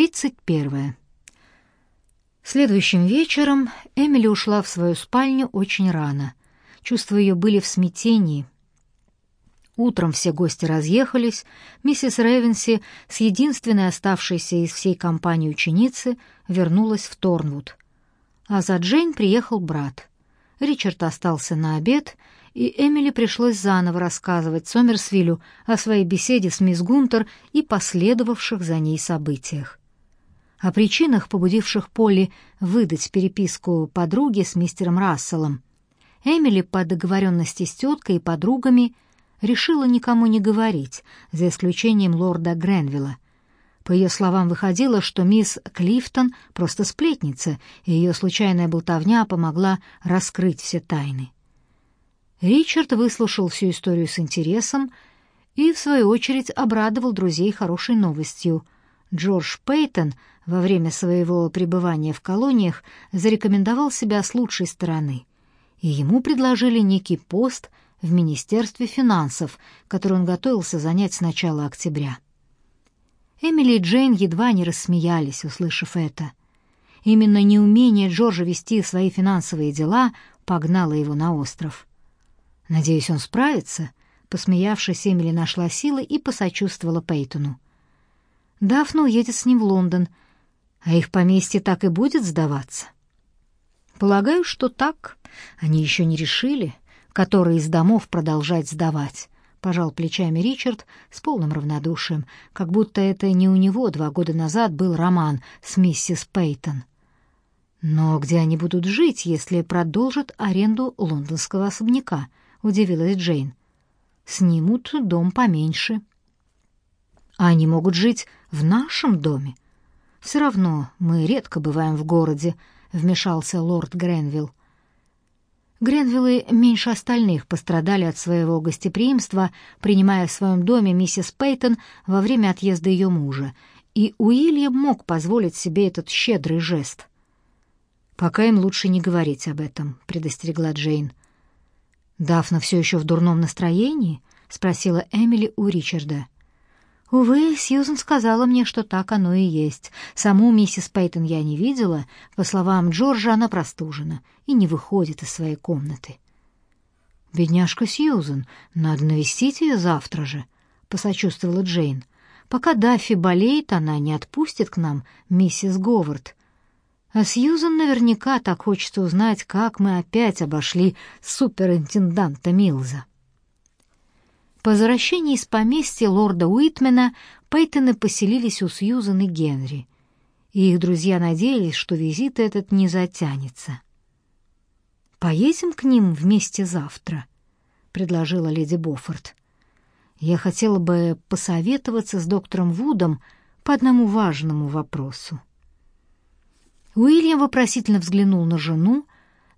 31. Следующим вечером Эмили ушла в свою спальню очень рано. Чувства ее были в смятении. Утром все гости разъехались, миссис Ревенси с единственной оставшейся из всей компании ученицы вернулась в Торнвуд. А за Джейн приехал брат. Ричард остался на обед, и Эмили пришлось заново рассказывать Сомерсвиллю о своей беседе с мисс Гунтер и последовавших за ней событиях. О причинах, побудивших Полли выдать переписку подруги с мистером Расселом. Эмили по договоренности с теткой и подругами решила никому не говорить, за исключением лорда Гренвилла. По ее словам, выходило, что мисс Клифтон просто сплетница, и ее случайная болтовня помогла раскрыть все тайны. Ричард выслушал всю историю с интересом и, в свою очередь, обрадовал друзей хорошей новостью. Джордж Пейтон во время своего пребывания в колониях зарекомендовал себя с лучшей стороны, и ему предложили некий пост в Министерстве финансов, который он готовился занять с начала октября. Эмили и Джейн едва не рассмеялись, услышав это. Именно неумение Джорджа вести свои финансовые дела погнало его на остров. Надеюсь, он справится. Посмеявшись, Эмили нашла силы и посочувствовала Пейтону. Дафна уедет с ним в Лондон, а их поместье так и будет сдаваться. Полагаю, что так. Они еще не решили, который из домов продолжать сдавать. Пожал плечами Ричард с полным равнодушием, как будто это не у него два года назад был роман с миссис Пейтон. Но где они будут жить, если продолжат аренду лондонского особняка? — удивилась Джейн. «Снимут дом поменьше». «А они могут жить в нашем доме. Все равно мы редко бываем в городе», — вмешался лорд Гренвилл. Гренвиллы меньше остальных пострадали от своего гостеприимства, принимая в своем доме миссис Пейтон во время отъезда ее мужа, и Уильям мог позволить себе этот щедрый жест. «Пока им лучше не говорить об этом», — предостерегла Джейн. «Дафна все еще в дурном настроении?» — спросила Эмили у Ричарда. «Увы, Сьюзен сказала мне, что так оно и есть. Саму миссис Пейтон я не видела. По словам Джорджа, она простужена и не выходит из своей комнаты». «Бедняжка Сьюзен, надо навестить ее завтра же», — посочувствовала Джейн. «Пока Даффи болеет, она не отпустит к нам миссис Говард. А Сьюзан наверняка так хочется узнать, как мы опять обошли суперинтенданта Милза. По возвращении из поместья лорда Уитмена Пейтоны поселились у Сьюзан и Генри, и их друзья надеялись, что визит этот не затянется. «Поедем к ним вместе завтра», — предложила леди Боффорд. «Я хотела бы посоветоваться с доктором Вудом по одному важному вопросу». Уильям вопросительно взглянул на жену,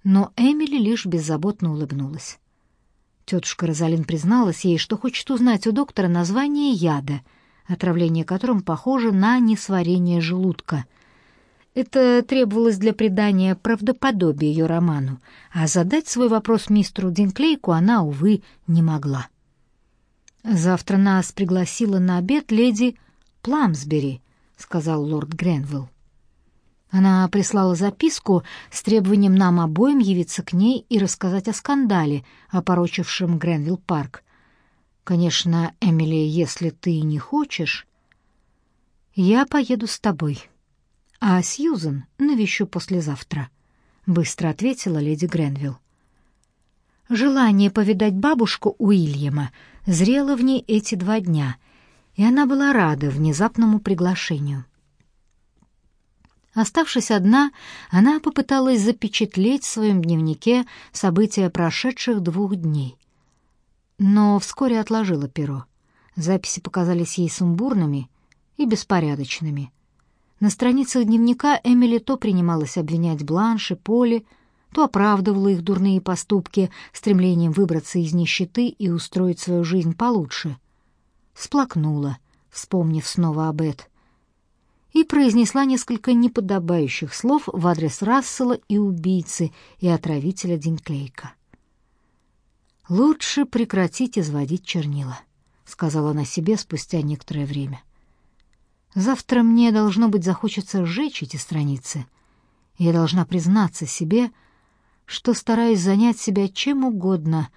но Эмили лишь беззаботно улыбнулась. Тетушка Розалин призналась ей, что хочет узнать у доктора название яда, отравление которым похоже на несварение желудка. Это требовалось для придания правдоподобия ее роману, а задать свой вопрос мистеру Динклейку она, увы, не могла. «Завтра нас пригласила на обед леди Пламсбери», — сказал лорд Гренвилл. Она прислала записку с требованием нам обоим явиться к ней и рассказать о скандале, опорочившем Гренвилл парк. Конечно, Эмили, если ты не хочешь, я поеду с тобой. А Сьюзен навещу послезавтра, быстро ответила леди Гренвилл. Желание повидать бабушку Уильяма зрело в ней эти два дня, и она была рада внезапному приглашению. Оставшись одна, она попыталась запечатлеть в своем дневнике события прошедших двух дней. Но вскоре отложила перо. Записи показались ей сумбурными и беспорядочными. На страницах дневника Эмили то принималась обвинять Бланш и Поли, то оправдывала их дурные поступки стремлением выбраться из нищеты и устроить свою жизнь получше. Сплакнула, вспомнив снова об Эд и произнесла несколько неподобающих слов в адрес Рассела и убийцы, и отравителя Динклейка. «Лучше прекратить изводить чернила», — сказала она себе спустя некоторое время. Завтра мне, должно быть, захочется сжечь эти страницы. Я должна признаться себе, что стараюсь занять себя чем угодно,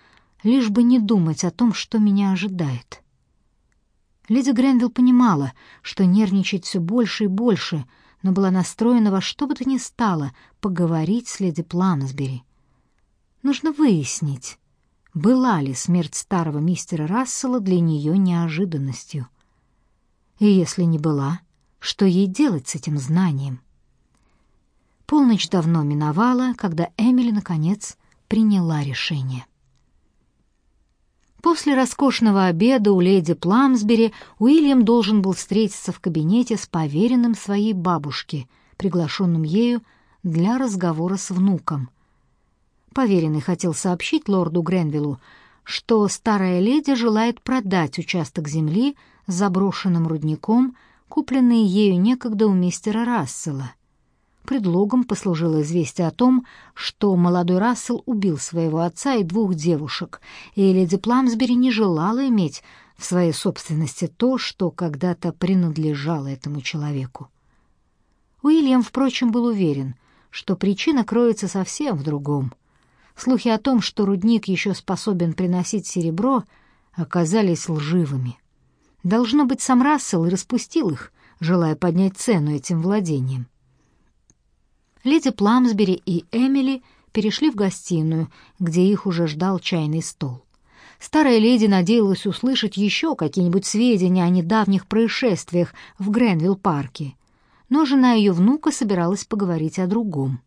лишь бы не думать о том, что меня ожидает. Леди Гренвилл понимала, что нервничать все больше и больше, но была настроена во что бы то ни стало поговорить с леди Пламсбери. Нужно выяснить, была ли смерть старого мистера Рассела для нее неожиданностью. И если не была, что ей делать с этим знанием? Полночь давно миновала, когда Эмили, наконец, приняла решение. После роскошного обеда у леди Пламсбери Уильям должен был встретиться в кабинете с поверенным своей бабушки, приглашенным ею для разговора с внуком. Поверенный хотел сообщить лорду Гренвиллу, что старая леди желает продать участок земли с заброшенным рудником, купленный ею некогда у мистера Рассела — Предлогом послужило известие о том, что молодой Рассел убил своего отца и двух девушек, и леди Пламсбери не желала иметь в своей собственности то, что когда-то принадлежало этому человеку. Уильям, впрочем, был уверен, что причина кроется совсем в другом. Слухи о том, что рудник еще способен приносить серебро, оказались лживыми. Должно быть, сам Рассел распустил их, желая поднять цену этим владениям леди Пламсбери и Эмили перешли в гостиную, где их уже ждал чайный стол. Старая леди надеялась услышать еще какие-нибудь сведения о недавних происшествиях в Гренвилл-парке, но жена ее внука собиралась поговорить о другом.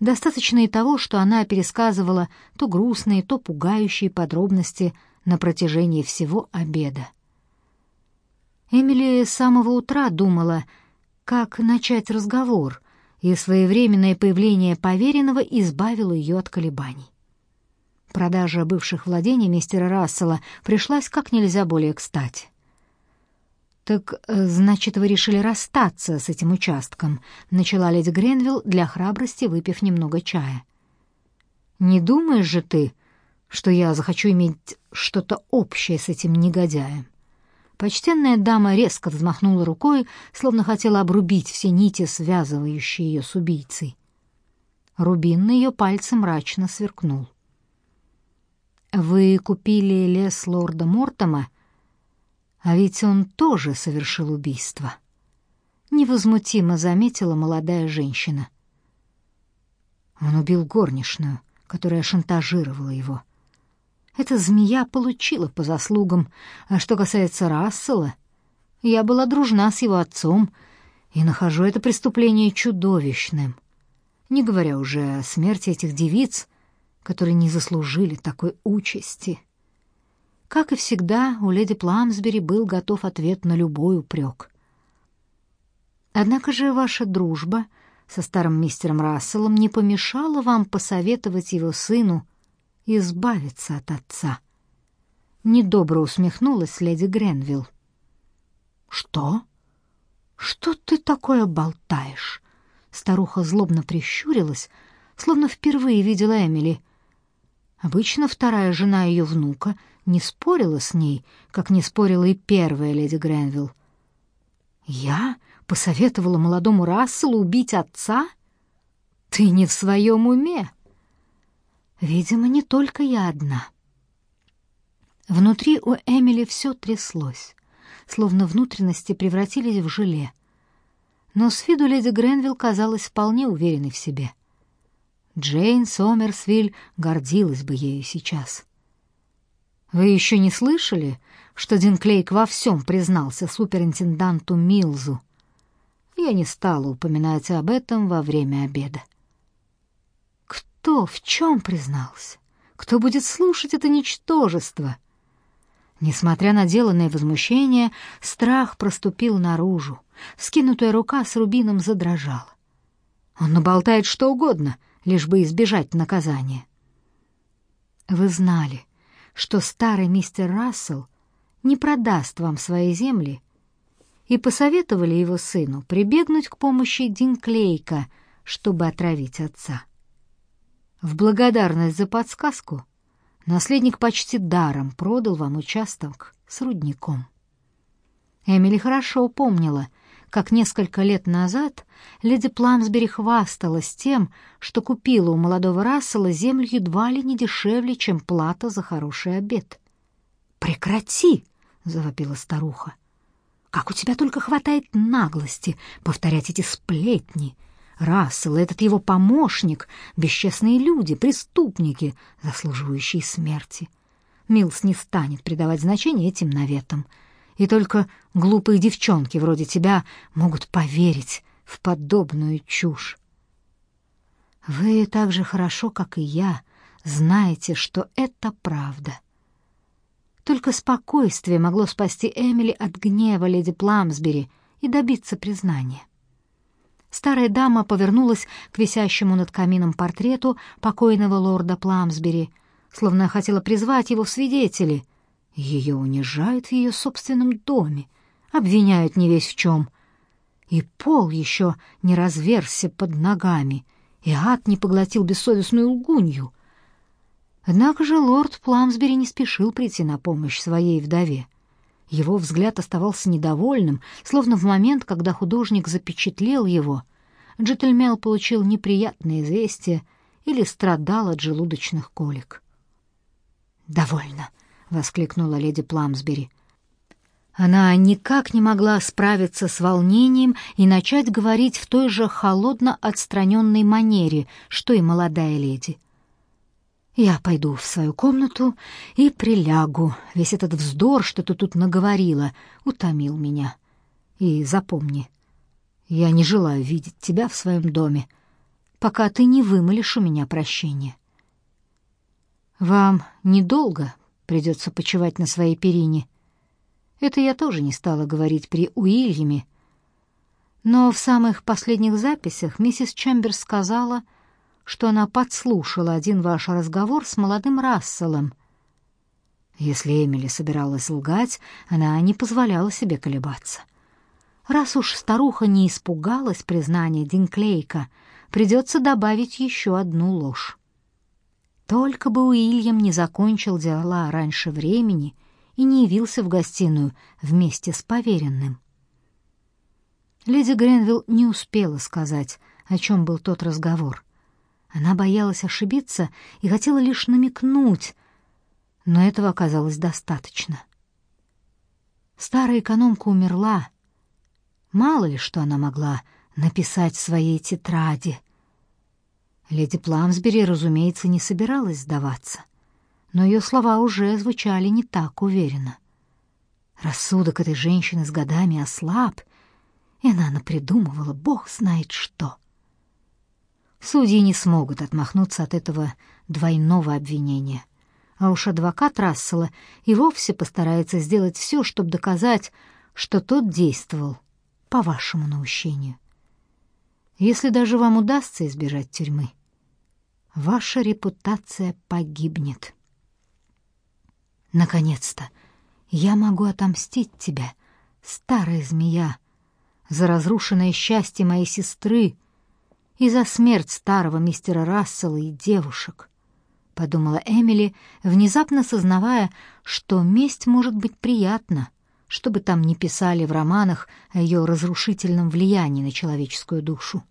Достаточно и того, что она пересказывала то грустные, то пугающие подробности на протяжении всего обеда. Эмили с самого утра думала, как начать разговор — и своевременное появление поверенного избавило ее от колебаний. Продажа бывших владений мистера Рассела пришлась как нельзя более кстати. «Так, э, значит, вы решили расстаться с этим участком», — начала леди Гренвилл для храбрости, выпив немного чая. «Не думаешь же ты, что я захочу иметь что-то общее с этим негодяем?» Почтенная дама резко взмахнула рукой, словно хотела обрубить все нити, связывающие ее с убийцей. Рубин на ее пальце мрачно сверкнул. «Вы купили лес лорда Мортома, а ведь он тоже совершил убийство», — невозмутимо заметила молодая женщина. Он убил горничную, которая шантажировала его. Эта змея получила по заслугам. А что касается Рассела, я была дружна с его отцом и нахожу это преступление чудовищным. Не говоря уже о смерти этих девиц, которые не заслужили такой участи. Как и всегда, у леди Пламсбери был готов ответ на любой упрек. Однако же ваша дружба со старым мистером Расселом не помешала вам посоветовать его сыну избавиться от отца. Недобро усмехнулась леди Гренвилл. Что? Что ты такое болтаешь? Старуха злобно прищурилась, словно впервые видела Эмили. Обычно вторая жена ее внука не спорила с ней, как не спорила и первая леди Гренвилл. Я посоветовала молодому Расселу убить отца? Ты не в своем уме. Видимо, не только я одна. Внутри у Эмили все тряслось, словно внутренности превратились в желе. Но с виду леди Гренвилл казалась вполне уверенной в себе. Джейн Сомерсвиль гордилась бы ею сейчас. «Вы еще не слышали, что Динклейк во всем признался суперинтенданту Милзу?» Я не стала упоминать об этом во время обеда. Кто в чем признался? Кто будет слушать это ничтожество? Несмотря на деланное возмущение, страх проступил наружу. Скинутая рука с рубином задрожала. Он наболтает что угодно, лишь бы избежать наказания. Вы знали, что старый мистер Рассел не продаст вам свои земли, и посоветовали его сыну прибегнуть к помощи Динклейка, чтобы отравить отца. В благодарность за подсказку наследник почти даром продал вам участок с рудником. Эмили хорошо помнила, как несколько лет назад леди Пламсбери хвасталась тем, что купила у молодого Рассела землю едва ли не дешевле, чем плата за хороший обед. «Прекрати!» — завопила старуха. «Как у тебя только хватает наглости повторять эти сплетни!» Рассел этот его помощник — бесчестные люди, преступники, заслуживающие смерти. Милс не станет придавать значение этим наветам. И только глупые девчонки вроде тебя могут поверить в подобную чушь. Вы так же хорошо, как и я, знаете, что это правда. Только спокойствие могло спасти Эмили от гнева леди Пламсбери и добиться признания. Старая дама повернулась к висящему над камином портрету покойного лорда Пламсбери, словно хотела призвать его в свидетели. Ее унижают в ее собственном доме, обвиняют не весь в чем. И пол еще не разверся под ногами, и ад не поглотил бессовестную лгунью. Однако же лорд Пламсбери не спешил прийти на помощь своей вдове. Его взгляд оставался недовольным, словно в момент, когда художник запечатлел его, джентльмен получил неприятное известие или страдал от желудочных колик. «Довольно!» — воскликнула леди Пламсбери. Она никак не могла справиться с волнением и начать говорить в той же холодно отстраненной манере, что и молодая леди. Я пойду в свою комнату и прилягу. Весь этот вздор, что ты тут наговорила, утомил меня. И запомни, я не желаю видеть тебя в своем доме, пока ты не вымолишь у меня прощения. Вам недолго придется почивать на своей перине. Это я тоже не стала говорить при Уильяме. Но в самых последних записях миссис Чемберс сказала, что она подслушала один ваш разговор с молодым Расселом. Если Эмили собиралась лгать, она не позволяла себе колебаться. Раз уж старуха не испугалась признания Динклейка, придется добавить еще одну ложь. Только бы Уильям не закончил дела раньше времени и не явился в гостиную вместе с поверенным. Леди Гренвилл не успела сказать, о чем был тот разговор. Она боялась ошибиться и хотела лишь намекнуть, но этого оказалось достаточно. Старая экономка умерла. Мало ли что она могла написать в своей тетради. Леди Пламсбери, разумеется, не собиралась сдаваться, но ее слова уже звучали не так уверенно. Рассудок этой женщины с годами ослаб, и она напридумывала бог знает что — Судьи не смогут отмахнуться от этого двойного обвинения. А уж адвокат Рассела и вовсе постарается сделать все, чтобы доказать, что тот действовал по вашему наущению. Если даже вам удастся избежать тюрьмы, ваша репутация погибнет. Наконец-то я могу отомстить тебе, старая змея, за разрушенное счастье моей сестры, и за смерть старого мистера Рассела и девушек, подумала Эмили, внезапно сознавая, что месть может быть приятна, что бы там ни писали в романах о ее разрушительном влиянии на человеческую душу.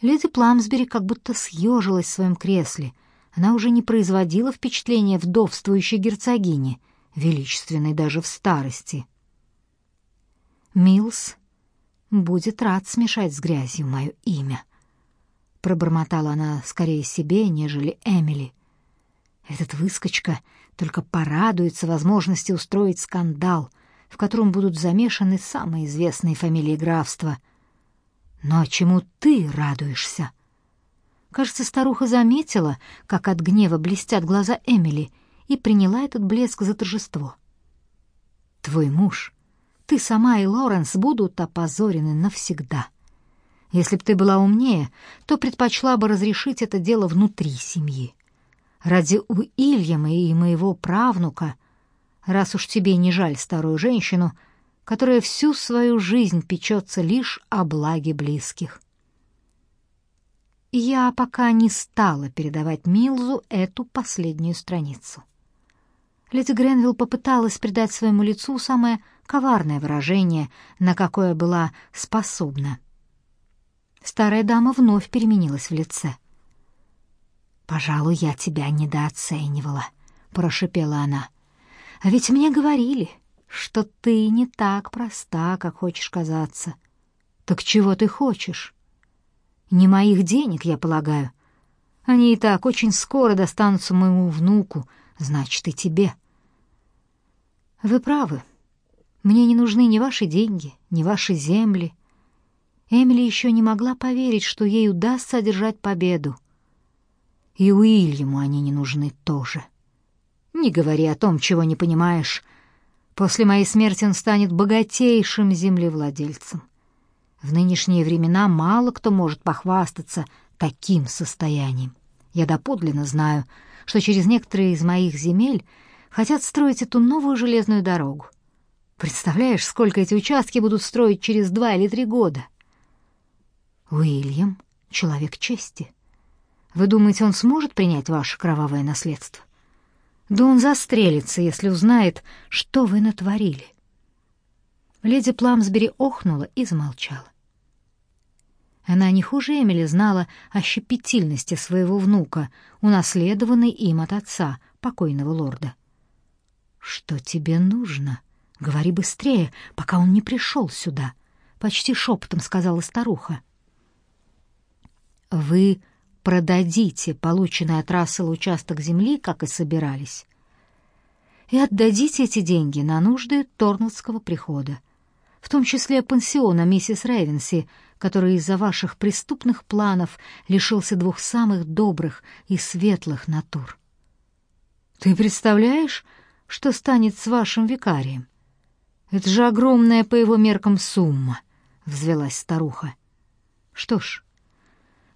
Леди Пламсбери как будто съежилась в своем кресле. Она уже не производила впечатления вдовствующей герцогини, величественной даже в старости. Милс будет рад смешать с грязью мое имя. Пробормотала она скорее себе, нежели Эмили. Этот выскочка только порадуется возможности устроить скандал, в котором будут замешаны самые известные фамилии графства. Но чему ты радуешься? Кажется, старуха заметила, как от гнева блестят глаза Эмили, и приняла этот блеск за торжество. Твой муж ты сама и Лоренс будут опозорены навсегда. Если б ты была умнее, то предпочла бы разрешить это дело внутри семьи. Ради Уильяма и моего правнука, раз уж тебе не жаль старую женщину, которая всю свою жизнь печется лишь о благе близких. Я пока не стала передавать Милзу эту последнюю страницу. Леди Гренвилл попыталась придать своему лицу самое коварное выражение, на какое была способна. Старая дама вновь переменилась в лице. «Пожалуй, я тебя недооценивала», — прошепела она. «А ведь мне говорили, что ты не так проста, как хочешь казаться. Так чего ты хочешь? Не моих денег, я полагаю. Они и так очень скоро достанутся моему внуку, значит, и тебе». «Вы правы. Мне не нужны ни ваши деньги, ни ваши земли». Эмили еще не могла поверить, что ей удастся одержать победу. И Уильяму они не нужны тоже. Не говори о том, чего не понимаешь. После моей смерти он станет богатейшим землевладельцем. В нынешние времена мало кто может похвастаться таким состоянием. Я доподлинно знаю, что через некоторые из моих земель хотят строить эту новую железную дорогу. Представляешь, сколько эти участки будут строить через два или три года? Уильям — человек чести. Вы думаете, он сможет принять ваше кровавое наследство? Да он застрелится, если узнает, что вы натворили. Леди Пламсбери охнула и замолчала. Она не хуже Эмили знала о щепетильности своего внука, унаследованной им от отца, покойного лорда. «Что тебе нужно? Говори быстрее, пока он не пришел сюда», — почти шепотом сказала старуха. «Вы продадите полученный от Рассела участок земли, как и собирались, и отдадите эти деньги на нужды Торнутского прихода, в том числе пансиона миссис Рейвенси, который из-за ваших преступных планов лишился двух самых добрых и светлых натур. Ты представляешь, что станет с вашим викарием? Это же огромная по его меркам сумма, — взвелась старуха. Что ж,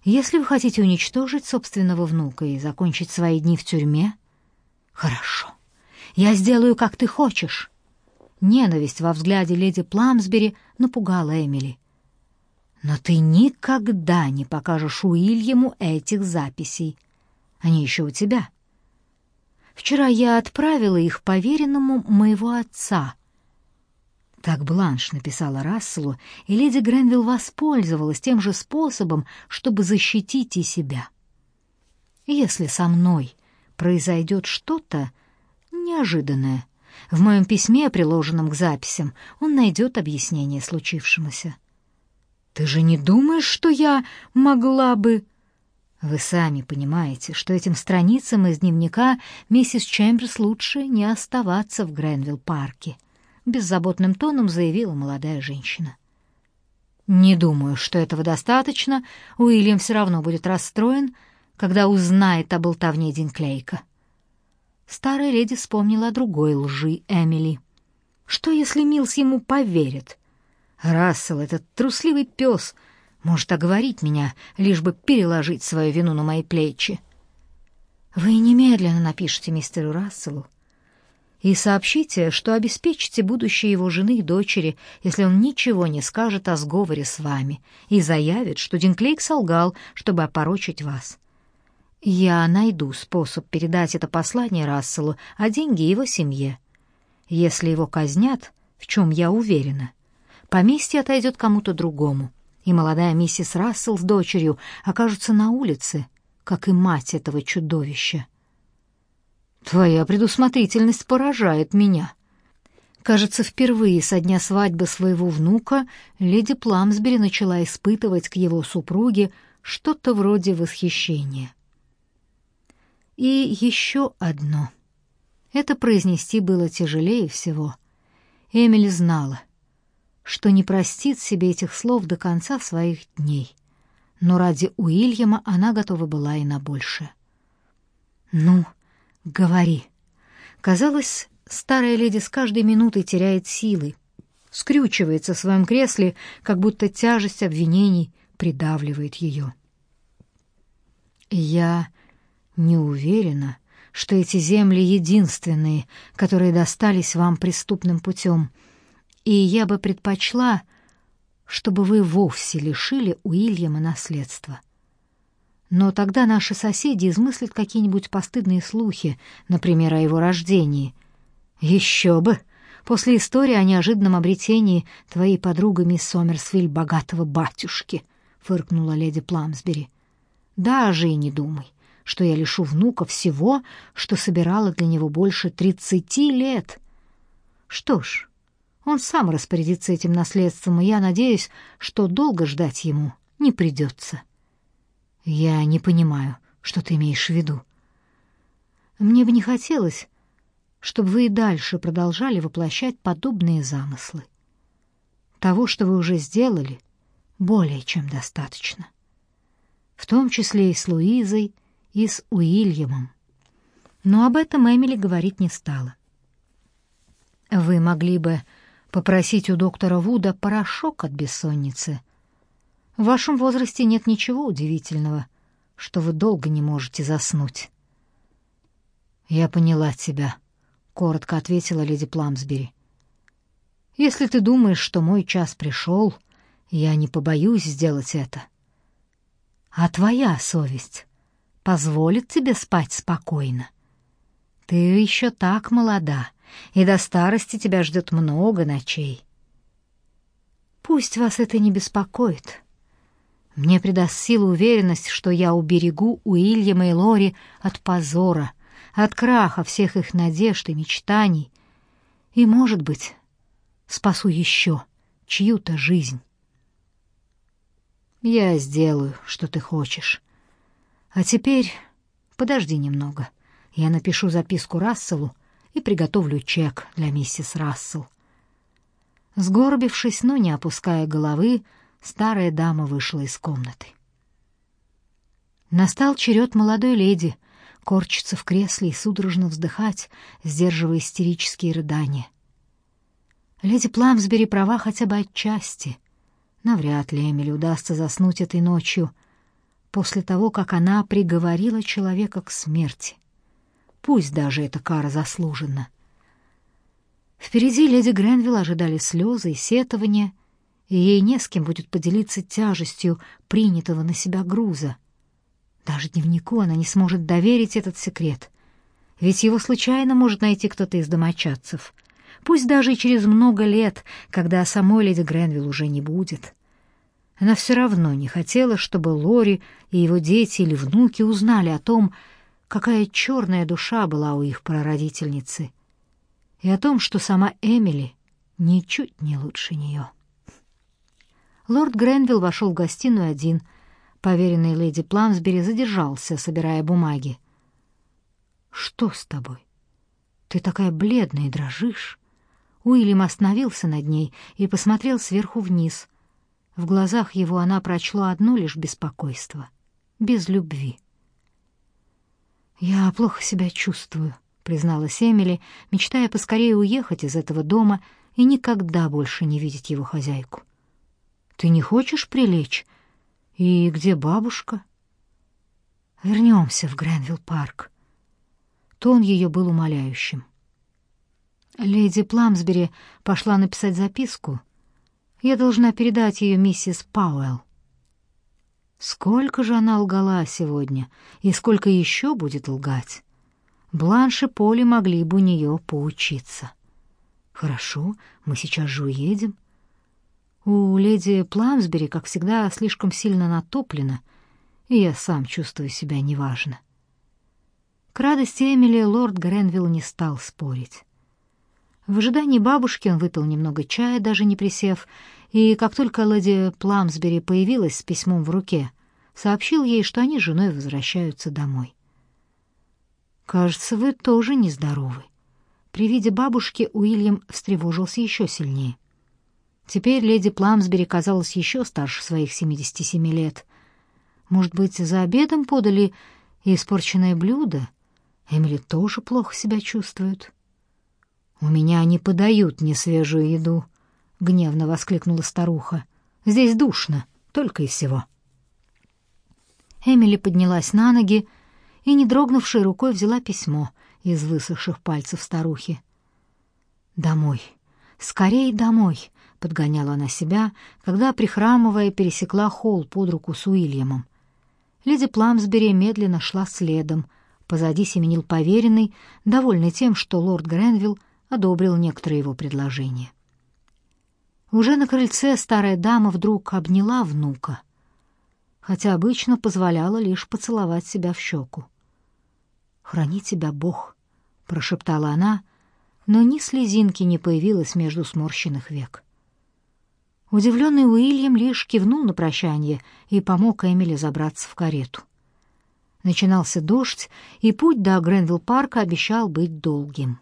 если вы хотите уничтожить собственного внука и закончить свои дни в тюрьме, хорошо. Я сделаю, как ты хочешь. Ненависть во взгляде леди Пламсбери напугала Эмили. Но ты никогда не покажешь Уильяму этих записей. Они еще у тебя. Вчера я отправила их поверенному моего отца — так Бланш написала Расселу, и леди Гренвилл воспользовалась тем же способом, чтобы защитить и себя. Если со мной произойдет что-то неожиданное, в моем письме, приложенном к записям, он найдет объяснение случившемуся. Ты же не думаешь, что я могла бы... Вы сами понимаете, что этим страницам из дневника миссис Чемберс лучше не оставаться в Гренвилл-парке беззаботным тоном заявила молодая женщина. Не думаю, что этого достаточно. Уильям все равно будет расстроен, когда узнает о болтовне Динклейка. Старая леди вспомнила о другой лжи Эмили. Что, если Милс ему поверит? Рассел, этот трусливый пес, может оговорить меня, лишь бы переложить свою вину на мои плечи. Вы немедленно напишите мистеру Расселу, и сообщите, что обеспечите будущее его жены и дочери, если он ничего не скажет о сговоре с вами и заявит, что Динклейк солгал, чтобы опорочить вас. Я найду способ передать это послание Расселу, а деньги его семье. Если его казнят, в чем я уверена, поместье отойдет кому-то другому, и молодая миссис Рассел с дочерью окажутся на улице, как и мать этого чудовища. Твоя предусмотрительность поражает меня. Кажется, впервые со дня свадьбы своего внука леди Пламсбери начала испытывать к его супруге что-то вроде восхищения. И еще одно. Это произнести было тяжелее всего. Эмили знала, что не простит себе этих слов до конца своих дней. Но ради Уильяма она готова была и на большее. «Ну, «Говори». Казалось, старая леди с каждой минутой теряет силы, скрючивается в своем кресле, как будто тяжесть обвинений придавливает ее. «Я не уверена, что эти земли единственные, которые достались вам преступным путем, и я бы предпочла, чтобы вы вовсе лишили Уильяма наследства. Но тогда наши соседи измыслят какие-нибудь постыдные слухи, например, о его рождении, Еще бы! После истории о неожиданном обретении твоей подругой мисс Сомерсвиль богатого батюшки, фыркнула леди Пламсбери. Даже и не думай, что я лишу внука всего, что собирала для него больше тридцати лет. Что ж, он сам распорядится этим наследством, и я надеюсь, что долго ждать ему не придется. Я не понимаю, что ты имеешь в виду. Мне бы не хотелось, чтобы вы и дальше продолжали воплощать подобные замыслы. Того, что вы уже сделали, более чем достаточно. В том числе и с Луизой, и с Уильямом. Но об этом Эмили говорить не стала. Вы могли бы попросить у доктора Вуда порошок от бессонницы. В вашем возрасте нет ничего удивительного, что вы долго не можете заснуть. Я поняла тебя, коротко ответила леди Пламсбери. Если ты думаешь, что мой час пришел, я не побоюсь сделать это. А твоя совесть позволит тебе спать спокойно. Ты еще так молода, и до старости тебя ждет много ночей. Пусть вас это не беспокоит. Мне придаст силу уверенность, что я уберегу Уильяма и Лори от позора, от краха всех их надежд и мечтаний, и, может быть, спасу еще чью-то жизнь. Я сделаю, что ты хочешь. А теперь подожди немного. Я напишу записку Расселу и приготовлю чек для миссис Рассел. Сгорбившись, но не опуская головы, старая дама вышла из комнаты. Настал черед молодой леди, корчиться в кресле и судорожно вздыхать, сдерживая истерические рыдания. Леди Пламсбери права хотя бы отчасти. Навряд ли Эмили удастся заснуть этой ночью после того, как она приговорила человека к смерти. Пусть даже эта кара заслужена. Впереди леди Гренвилл ожидали слезы и сетования, и ей не с кем будет поделиться тяжестью принятого на себя груза — даже дневнику она не сможет доверить этот секрет. Ведь его случайно может найти кто-то из домочадцев. Пусть даже и через много лет, когда самой леди Гренвилл уже не будет. Она все равно не хотела, чтобы Лори и его дети или внуки узнали о том, какая черная душа была у их прародительницы, и о том, что сама Эмили ничуть не лучше нее. Лорд Гренвилл вошел в гостиную один — Поверенный леди Пламсбери задержался, собирая бумаги. «Что с тобой? Ты такая бледная и дрожишь». Уильям остановился над ней и посмотрел сверху вниз. В глазах его она прочла одно лишь беспокойство, без любви. «Я плохо себя чувствую», — призналась Эмили, мечтая поскорее уехать из этого дома и никогда больше не видеть его хозяйку. «Ты не хочешь прилечь?» И где бабушка? Вернемся в Гренвилл-парк. Тон ее был умоляющим. Леди Пламсбери пошла написать записку. Я должна передать ее миссис Пауэлл. Сколько же она лгала сегодня, и сколько еще будет лгать? Бланш и Поли могли бы у нее поучиться. Хорошо, мы сейчас же уедем. У леди Пламсбери, как всегда, слишком сильно натоплено, и я сам чувствую себя неважно. К радости Эмили лорд Гренвилл не стал спорить. В ожидании бабушки он выпил немного чая, даже не присев, и как только леди Пламсбери появилась с письмом в руке, сообщил ей, что они с женой возвращаются домой. «Кажется, вы тоже нездоровы». При виде бабушки Уильям встревожился еще сильнее. Теперь леди Пламсбери казалась еще старше своих 77 лет. Может быть, за обедом подали испорченное блюдо? Эмили тоже плохо себя чувствует. «У меня не подают несвежую еду», — гневно воскликнула старуха. «Здесь душно, только и всего». Эмили поднялась на ноги и, не дрогнувшей рукой, взяла письмо из высохших пальцев старухи. «Домой, скорей домой!» — подгоняла она себя, когда, прихрамывая, пересекла холл под руку с Уильямом. Леди Пламсбери медленно шла следом. Позади семенил поверенный, довольный тем, что лорд Гренвилл одобрил некоторые его предложения. Уже на крыльце старая дама вдруг обняла внука, хотя обычно позволяла лишь поцеловать себя в щеку. «Храни тебя Бог», — прошептала она, но ни слезинки не появилось между сморщенных век. Удивленный Уильям лишь кивнул на прощание и помог Эмили забраться в карету. Начинался дождь, и путь до Гренвилл-парка обещал быть долгим.